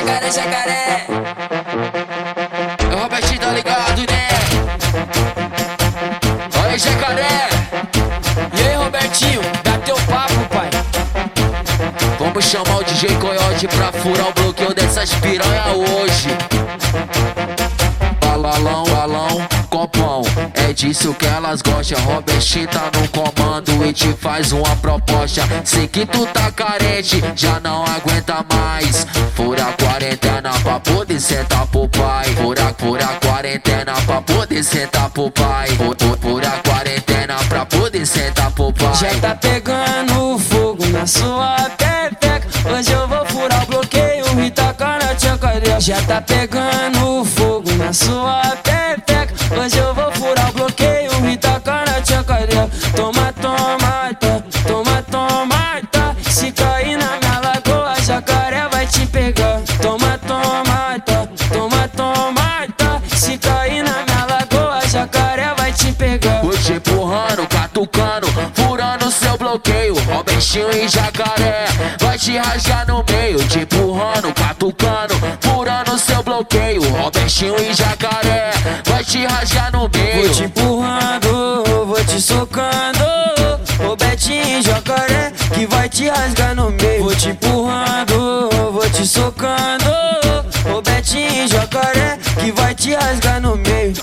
jacaré, jacaré. O Robert tá ligado, né? Olha, jacaré. E aí, Robertinho, dá teu papo, pai. Vamos chamar o DJ Coyote pra furar o bloqueio dessas piranha hoje. Balalão, balão, copão. É disso que elas gostam. Robert tá no comando e te faz uma proposta. Sei que tu tá carente, já não aguenta mais Fura a quarentena pra poder sentar pro pai. Fura a quarentena pra poder sentar pro pai. Já tá pegando fogo na sua pepeca. Hoje eu vou furar o bloqueio e tacar na cadeia. Já tá pegando fogo na sua pepeca. Hoje eu vou furar o bloqueio e tacar na cadeia. Toma, toma, tá. Toma, toma, tá. Se Vou te empurrando, catucando, furando seu bloqueio. Robertinho e jacaré, vai te rasgar no meio. Te empurrando, catucando, furando seu bloqueio. Robertinho e jacaré, vai te rasgar no meio. Vou te empurrando, vou te socando. Ô Betinho Jacaré, que vai te rasgar no meio. Vou te empurrando, vou te socando. Ô Betinho Jacaré, que vai te rasgar no meio.